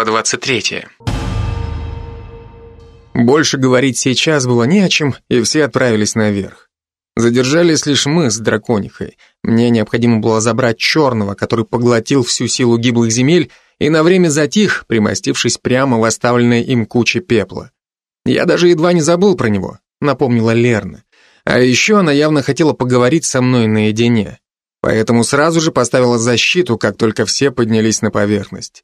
Глава 23. Больше говорить сейчас было не о чем, и все отправились наверх. Задержались лишь мы с драконихой. Мне необходимо было забрать черного, который поглотил всю силу гиблых земель и на время затих, примостившись прямо в оставленной им куче пепла. Я даже едва не забыл про него, напомнила Лерна. А еще она явно хотела поговорить со мной наедине. Поэтому сразу же поставила защиту, как только все поднялись на поверхность.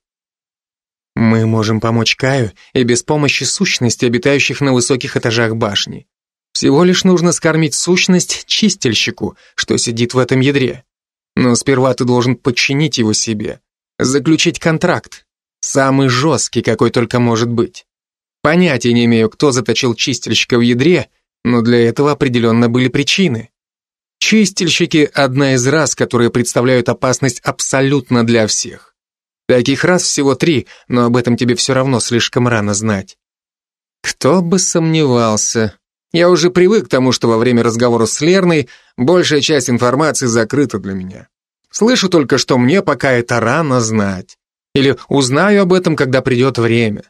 Мы можем помочь Каю и без помощи сущности, обитающих на высоких этажах башни. Всего лишь нужно скормить сущность чистильщику, что сидит в этом ядре. Но сперва ты должен подчинить его себе, заключить контракт, самый жесткий, какой только может быть. Понятия не имею, кто заточил чистильщика в ядре, но для этого определенно были причины. Чистильщики – одна из рас, которые представляют опасность абсолютно для всех. Таких раз всего три, но об этом тебе все равно слишком рано знать. Кто бы сомневался. Я уже привык к тому, что во время разговора с Лерной большая часть информации закрыта для меня. Слышу только, что мне пока это рано знать. Или узнаю об этом, когда придет время.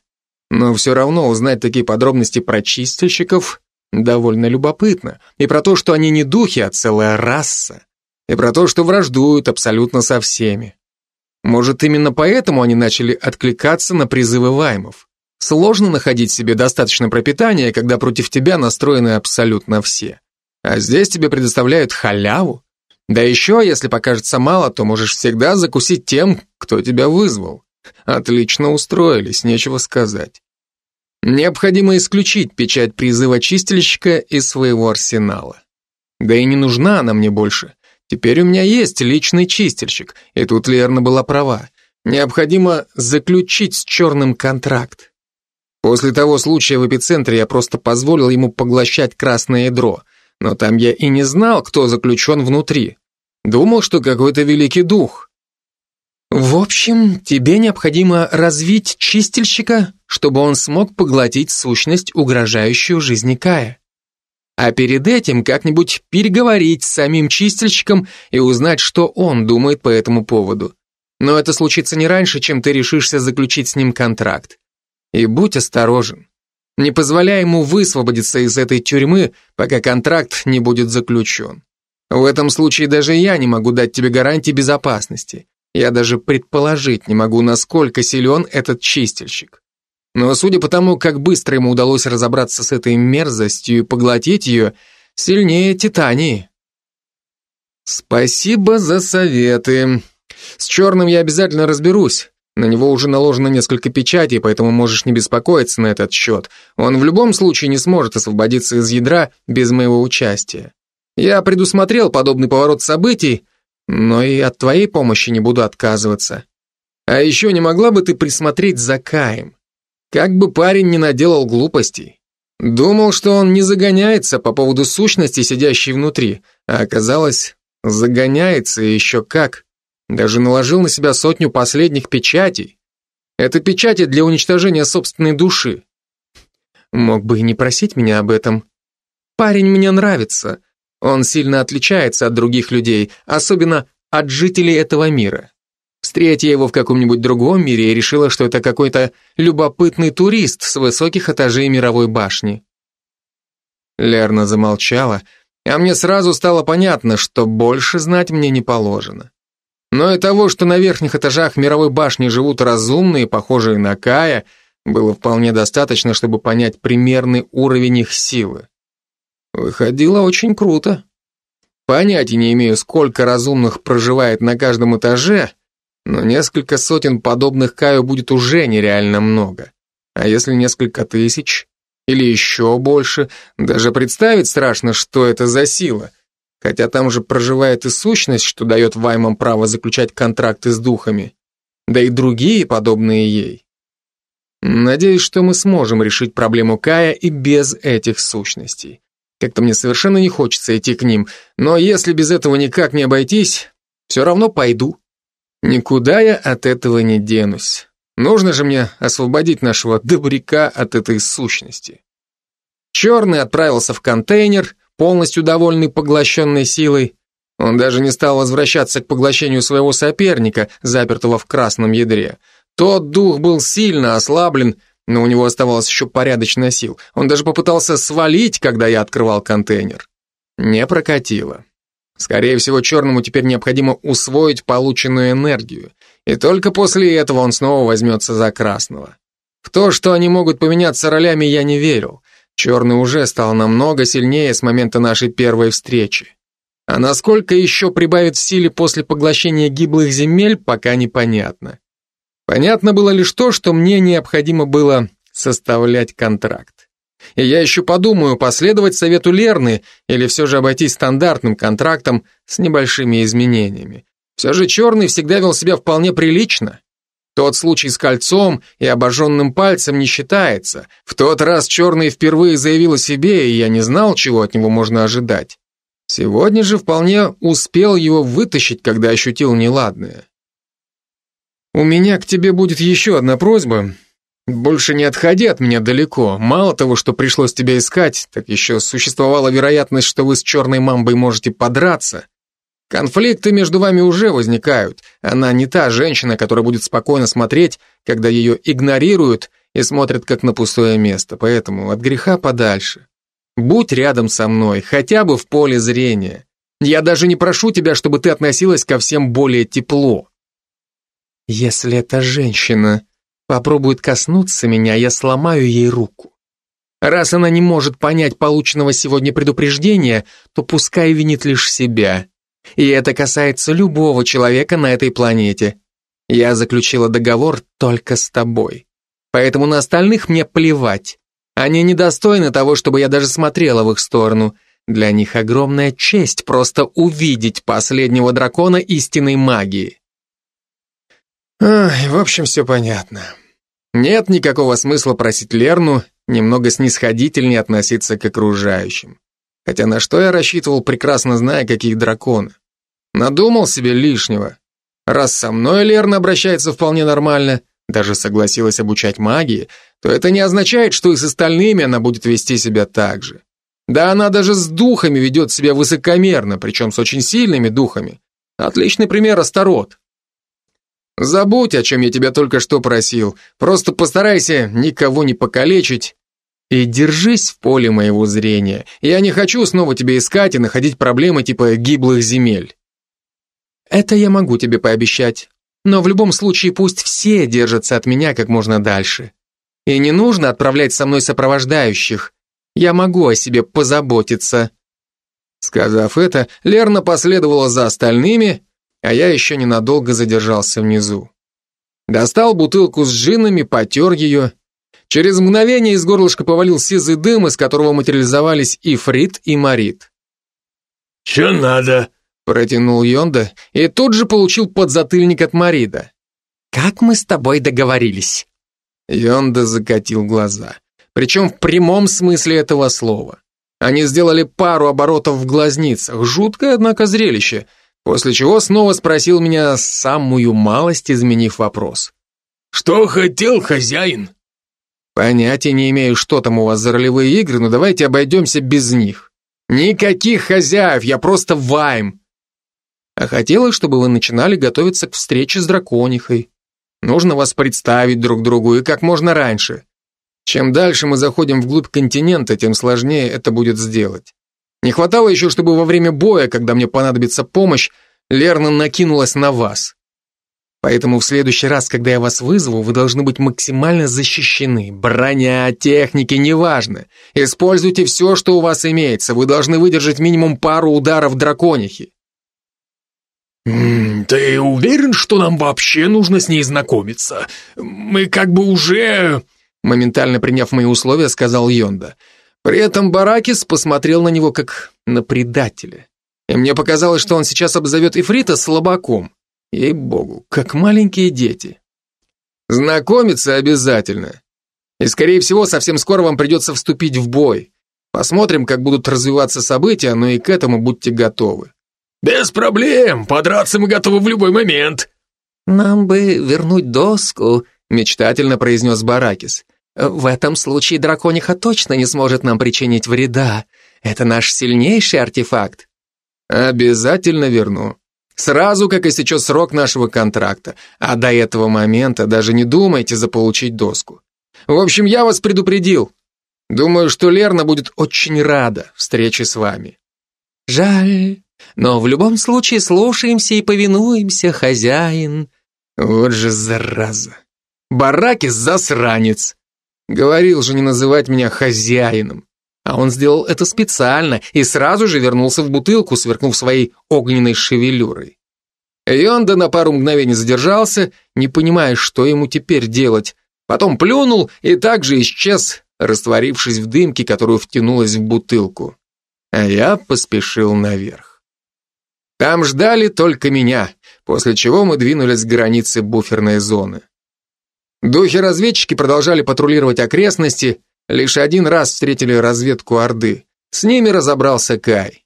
Но все равно узнать такие подробности про чистильщиков довольно любопытно. И про то, что они не духи, а целая раса. И про то, что враждуют абсолютно со всеми. Может, именно поэтому они начали откликаться на призывы ваймов. Сложно находить себе достаточно пропитания, когда против тебя настроены абсолютно все. А здесь тебе предоставляют халяву. Да еще, если покажется мало, то можешь всегда закусить тем, кто тебя вызвал. Отлично устроились, нечего сказать. Необходимо исключить печать призыва чистильщика из своего арсенала. Да и не нужна она мне больше. Теперь у меня есть личный чистильщик, и тут Лерна была права. Необходимо заключить с черным контракт. После того случая в эпицентре я просто позволил ему поглощать красное ядро, но там я и не знал, кто заключен внутри. Думал, что какой-то великий дух. В общем, тебе необходимо развить чистильщика, чтобы он смог поглотить сущность, угрожающую жизни Кая. А перед этим как-нибудь переговорить с самим чистильщиком и узнать, что он думает по этому поводу. Но это случится не раньше, чем ты решишься заключить с ним контракт. И будь осторожен. Не позволяй ему высвободиться из этой тюрьмы, пока контракт не будет заключен. В этом случае даже я не могу дать тебе гарантии безопасности. Я даже предположить не могу, насколько силен этот чистильщик. Но судя по тому, как быстро ему удалось разобраться с этой мерзостью и поглотить ее, сильнее Титании. Спасибо за советы. С черным я обязательно разберусь. На него уже наложено несколько печатей, поэтому можешь не беспокоиться на этот счет. Он в любом случае не сможет освободиться из ядра без моего участия. Я предусмотрел подобный поворот событий, но и от твоей помощи не буду отказываться. А еще не могла бы ты присмотреть за Каем? Как бы парень не наделал глупостей. Думал, что он не загоняется по поводу сущности, сидящей внутри, а оказалось, загоняется еще как. Даже наложил на себя сотню последних печатей. Это печати для уничтожения собственной души. Мог бы и не просить меня об этом. Парень мне нравится, он сильно отличается от других людей, особенно от жителей этого мира. Встретя его в каком-нибудь другом мире, я решила, что это какой-то любопытный турист с высоких этажей мировой башни. Лерна замолчала, а мне сразу стало понятно, что больше знать мне не положено. Но и того, что на верхних этажах мировой башни живут разумные, похожие на Кая, было вполне достаточно, чтобы понять примерный уровень их силы. Выходило очень круто. Понятия не имею, сколько разумных проживает на каждом этаже, но несколько сотен подобных Каю будет уже нереально много. А если несколько тысяч? Или еще больше? Даже представить страшно, что это за сила. Хотя там же проживает и сущность, что дает ваймам право заключать контракты с духами. Да и другие, подобные ей. Надеюсь, что мы сможем решить проблему Кая и без этих сущностей. Как-то мне совершенно не хочется идти к ним, но если без этого никак не обойтись, все равно пойду. Никуда я от этого не денусь. Нужно же мне освободить нашего добряка от этой сущности. Черный отправился в контейнер, полностью довольный поглощенной силой. Он даже не стал возвращаться к поглощению своего соперника, запертого в красном ядре. Тот дух был сильно ослаблен, но у него оставалось еще порядочно сил. Он даже попытался свалить, когда я открывал контейнер. Не прокатило. Скорее всего, черному теперь необходимо усвоить полученную энергию, и только после этого он снова возьмется за красного. В то, что они могут поменяться ролями, я не верил. Черный уже стал намного сильнее с момента нашей первой встречи. А насколько еще прибавит в силе после поглощения гиблых земель, пока непонятно. Понятно было лишь то, что мне необходимо было составлять контракт. И я еще подумаю, последовать совету Лерны или все же обойтись стандартным контрактом с небольшими изменениями. Все же Черный всегда вел себя вполне прилично. Тот случай с кольцом и обожженным пальцем не считается. В тот раз Черный впервые заявил о себе, и я не знал, чего от него можно ожидать. Сегодня же вполне успел его вытащить, когда ощутил неладное. «У меня к тебе будет еще одна просьба. Больше не отходи от меня далеко. Мало того, что пришлось тебя искать, так еще существовала вероятность, что вы с черной мамбой можете подраться. Конфликты между вами уже возникают. Она не та женщина, которая будет спокойно смотреть, когда ее игнорируют и смотрят как на пустое место, поэтому от греха подальше. Будь рядом со мной, хотя бы в поле зрения. Я даже не прошу тебя, чтобы ты относилась ко всем более тепло. Если эта женщина попробует коснуться меня, я сломаю ей руку. Раз она не может понять полученного сегодня предупреждения, то пускай винит лишь себя. И это касается любого человека на этой планете. Я заключила договор только с тобой. Поэтому на остальных мне плевать. Они недостойны того, чтобы я даже смотрела в их сторону. Для них огромная честь просто увидеть последнего дракона истинной магии. Ах, в общем, все понятно. Нет никакого смысла просить Лерну немного снисходительнее относиться к окружающим. Хотя на что я рассчитывал, прекрасно зная, какие драконы. Надумал себе лишнего. Раз со мной Лерна обращается вполне нормально, даже согласилась обучать магии, то это не означает, что и с остальными она будет вести себя так же. Да она даже с духами ведет себя высокомерно, причем с очень сильными духами. Отличный пример Астарот. Забудь, о чем я тебя только что просил. Просто постарайся никого не покалечить и держись в поле моего зрения. Я не хочу снова тебя искать и находить проблемы типа гиблых земель. Это я могу тебе пообещать. Но в любом случае пусть все держатся от меня как можно дальше. И не нужно отправлять со мной сопровождающих. Я могу о себе позаботиться. Сказав это, Лерна последовала за остальными, а я еще ненадолго задержался внизу. Достал бутылку с джинами, потер ее. Через мгновение из горлышка повалил сизый дым, из которого материализовались и Фрид, и Марит. «Че надо?» Протянул Йонда и тут же получил подзатыльник от Марида. «Как мы с тобой договорились?» Йонда закатил глаза. Причем в прямом смысле этого слова. Они сделали пару оборотов в глазницах. Жуткое, однако, зрелище. После чего снова спросил меня самую малость, изменив вопрос. «Что хотел хозяин?» Понятия не имею, что там у вас за ролевые игры, но давайте обойдемся без них. Никаких хозяев, я просто вайм а хотела, чтобы вы начинали готовиться к встрече с драконихой. Нужно вас представить друг другу и как можно раньше. Чем дальше мы заходим вглубь континента, тем сложнее это будет сделать. Не хватало еще, чтобы во время боя, когда мне понадобится помощь, Лерна накинулась на вас. Поэтому в следующий раз, когда я вас вызову, вы должны быть максимально защищены. Броня, техники, неважно. Используйте все, что у вас имеется. Вы должны выдержать минимум пару ударов драконихи. «Ты уверен, что нам вообще нужно с ней знакомиться? Мы как бы уже...» Моментально приняв мои условия, сказал Йонда. При этом Баракис посмотрел на него как на предателя. И мне показалось, что он сейчас обзовет Ифрита слабаком. Ей-богу, как маленькие дети. Знакомиться обязательно. И, скорее всего, совсем скоро вам придется вступить в бой. Посмотрим, как будут развиваться события, но и к этому будьте готовы. «Без проблем, подраться мы готовы в любой момент». «Нам бы вернуть доску», — мечтательно произнес Баракис. «В этом случае дракониха точно не сможет нам причинить вреда. Это наш сильнейший артефакт». «Обязательно верну. Сразу, как истечет срок нашего контракта. А до этого момента даже не думайте заполучить доску. В общем, я вас предупредил. Думаю, что Лерна будет очень рада встрече с вами. Жаль, но в любом случае слушаемся и повинуемся, хозяин. Вот же зараза. Баракис засранец. Говорил же не называть меня хозяином. А он сделал это специально и сразу же вернулся в бутылку, сверкнув своей огненной шевелюрой. Йонда на пару мгновений задержался, не понимая, что ему теперь делать. Потом плюнул и также исчез, растворившись в дымке, которую втянулась в бутылку. А я поспешил наверх. Там ждали только меня, после чего мы двинулись к границе буферной зоны. Духи-разведчики продолжали патрулировать окрестности, Лишь один раз встретили разведку Орды. С ними разобрался Кай.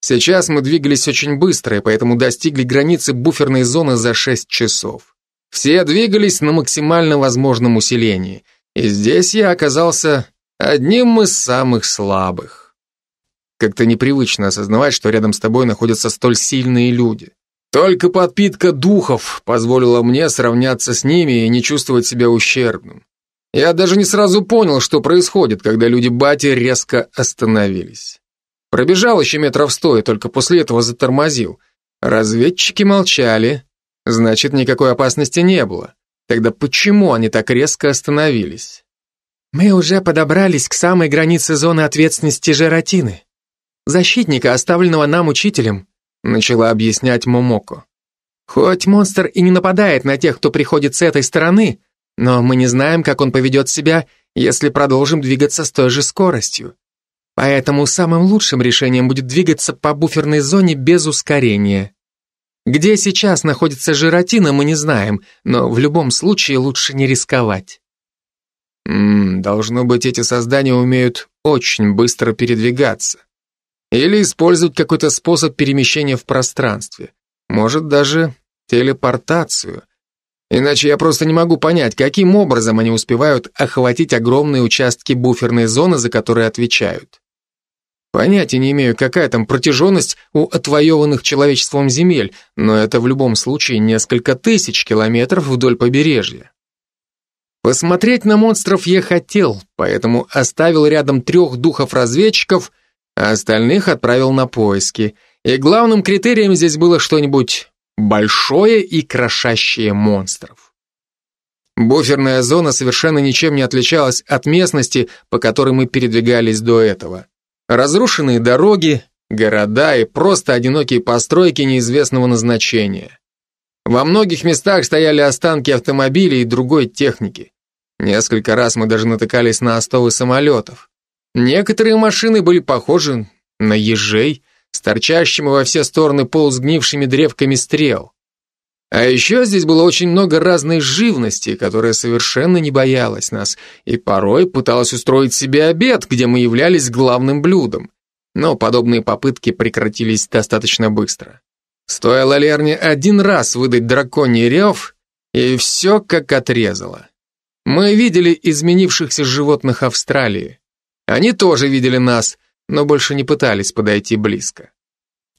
Сейчас мы двигались очень быстро, и поэтому достигли границы буферной зоны за 6 часов. Все двигались на максимально возможном усилении, и здесь я оказался одним из самых слабых. Как-то непривычно осознавать, что рядом с тобой находятся столь сильные люди. Только подпитка духов позволила мне сравняться с ними и не чувствовать себя ущербным. Я даже не сразу понял, что происходит, когда люди Бати резко остановились. Пробежал еще метров сто и только после этого затормозил. Разведчики молчали, значит, никакой опасности не было. Тогда почему они так резко остановились? Мы уже подобрались к самой границе зоны ответственности Жератины. Защитника, оставленного нам учителем, начала объяснять Момоко. Хоть монстр и не нападает на тех, кто приходит с этой стороны, но мы не знаем, как он поведет себя, если продолжим двигаться с той же скоростью. Поэтому самым лучшим решением будет двигаться по буферной зоне без ускорения. Где сейчас находится жиротина, мы не знаем, но в любом случае лучше не рисковать. Ммм, должно быть, эти создания умеют очень быстро передвигаться. Или использовать какой-то способ перемещения в пространстве. Может, даже телепортацию. Иначе я просто не могу понять, каким образом они успевают охватить огромные участки буферной зоны, за которые отвечают. Понятия не имею, какая там протяженность у отвоеванных человечеством земель, но это в любом случае несколько тысяч километров вдоль побережья. Посмотреть на монстров я хотел, поэтому оставил рядом трех духов-разведчиков, а остальных отправил на поиски. И главным критерием здесь было что-нибудь большое и крошащее монстров. Буферная зона совершенно ничем не отличалась от местности, по которой мы передвигались до этого. Разрушенные дороги, города и просто одинокие постройки неизвестного назначения. Во многих местах стояли останки автомобилей и другой техники. Несколько раз мы даже натыкались на остовы самолетов. Некоторые машины были похожи на ежей, с торчащими во все стороны полусгнившими древками стрел. А еще здесь было очень много разной живности, которая совершенно не боялась нас и порой пыталась устроить себе обед, где мы являлись главным блюдом. Но подобные попытки прекратились достаточно быстро. Стоило Лерне один раз выдать драконий рев, и все как отрезало. Мы видели изменившихся животных Австралии. Они тоже видели нас, но больше не пытались подойти близко.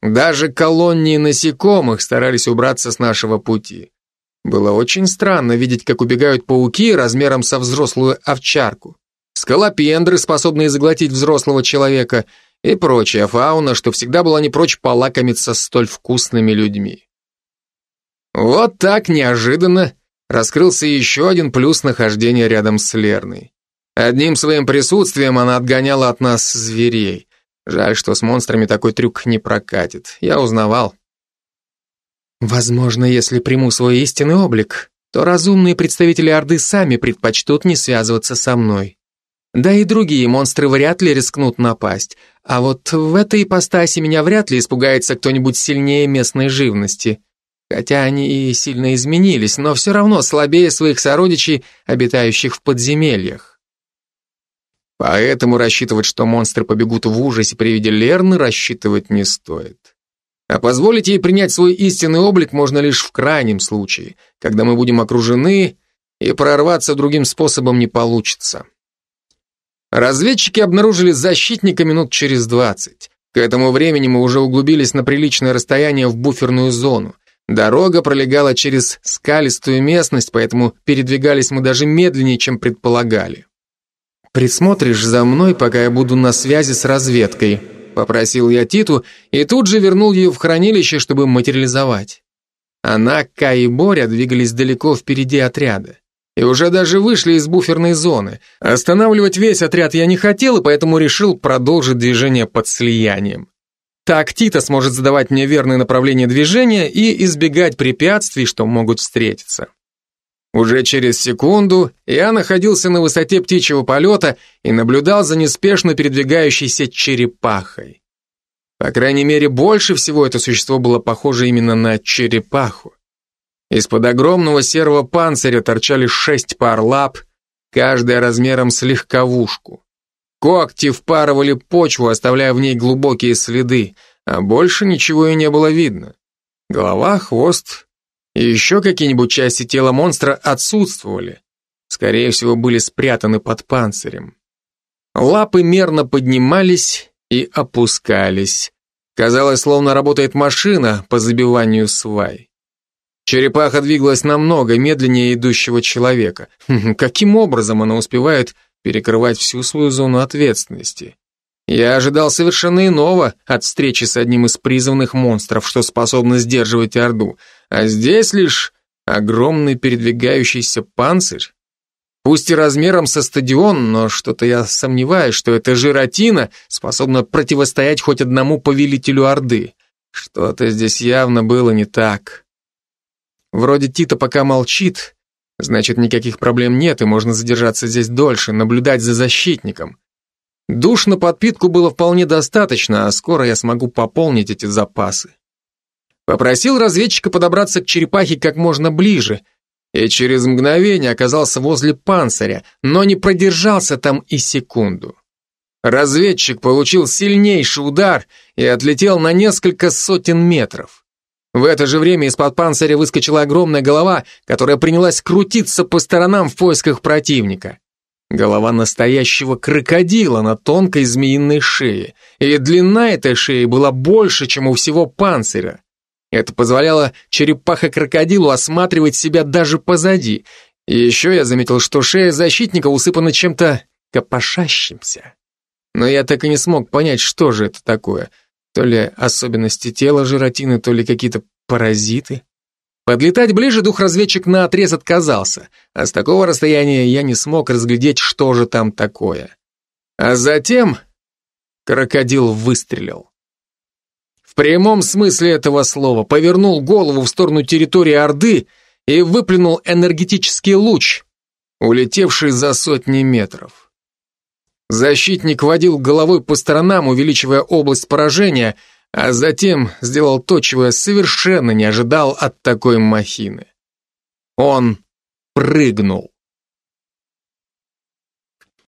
Даже колонии насекомых старались убраться с нашего пути. Было очень странно видеть, как убегают пауки размером со взрослую овчарку, скалопендры, способные заглотить взрослого человека, и прочая фауна, что всегда была не прочь полакомиться столь вкусными людьми. Вот так неожиданно раскрылся еще один плюс нахождения рядом с Лерной. Одним своим присутствием она отгоняла от нас зверей. Жаль, что с монстрами такой трюк не прокатит. Я узнавал. Возможно, если приму свой истинный облик, то разумные представители Орды сами предпочтут не связываться со мной. Да и другие монстры вряд ли рискнут напасть. А вот в этой ипостаси меня вряд ли испугается кто-нибудь сильнее местной живности. Хотя они и сильно изменились, но все равно слабее своих сородичей, обитающих в подземельях. Поэтому рассчитывать, что монстры побегут в ужасе при виде Лерны, рассчитывать не стоит. А позволить ей принять свой истинный облик можно лишь в крайнем случае, когда мы будем окружены, и прорваться другим способом не получится. Разведчики обнаружили защитника минут через двадцать. К этому времени мы уже углубились на приличное расстояние в буферную зону. Дорога пролегала через скалистую местность, поэтому передвигались мы даже медленнее, чем предполагали. «Присмотришь за мной, пока я буду на связи с разведкой», попросил я Титу и тут же вернул ее в хранилище, чтобы материализовать. Она, Кай и Боря двигались далеко впереди отряда. И уже даже вышли из буферной зоны. Останавливать весь отряд я не хотел, и поэтому решил продолжить движение под слиянием. Так Тита сможет задавать мне верное направление движения и избегать препятствий, что могут встретиться. Уже через секунду я находился на высоте птичьего полета и наблюдал за неспешно передвигающейся черепахой. По крайней мере, больше всего это существо было похоже именно на черепаху. Из-под огромного серого панциря торчали шесть пар лап, каждая размером с легковушку. Когти впарывали почву, оставляя в ней глубокие следы, а больше ничего и не было видно. Голова, хвост и еще какие-нибудь части тела монстра отсутствовали. Скорее всего, были спрятаны под панцирем. Лапы мерно поднимались и опускались. Казалось, словно работает машина по забиванию свай. Черепаха двигалась намного медленнее идущего человека. Хм, каким образом она успевает перекрывать всю свою зону ответственности? Я ожидал совершенно иного от встречи с одним из призванных монстров, что способно сдерживать Орду, а здесь лишь огромный передвигающийся панцирь. Пусть и размером со стадион, но что-то я сомневаюсь, что эта жиротина способна противостоять хоть одному повелителю Орды. Что-то здесь явно было не так. Вроде Тита пока молчит, значит, никаких проблем нет, и можно задержаться здесь дольше, наблюдать за защитником. Душ на подпитку было вполне достаточно, а скоро я смогу пополнить эти запасы. Попросил разведчика подобраться к черепахе как можно ближе, и через мгновение оказался возле панциря, но не продержался там и секунду. Разведчик получил сильнейший удар и отлетел на несколько сотен метров. В это же время из-под панциря выскочила огромная голова, которая принялась крутиться по сторонам в поисках противника. Голова настоящего крокодила на тонкой змеиной шее, и длина этой шеи была больше, чем у всего панциря. Это позволяло черепаха-крокодилу осматривать себя даже позади. И еще я заметил, что шея защитника усыпана чем-то копошащимся. Но я так и не смог понять, что же это такое. То ли особенности тела жиротины, то ли какие-то паразиты. Подлетать ближе дух-разведчик на отрез отказался, а с такого расстояния я не смог разглядеть, что же там такое. А затем крокодил выстрелил. В прямом смысле этого слова повернул голову в сторону территории Орды и выплюнул энергетический луч, улетевший за сотни метров. Защитник водил головой по сторонам, увеличивая область поражения, а затем сделал то, чего я совершенно не ожидал от такой махины. Он прыгнул.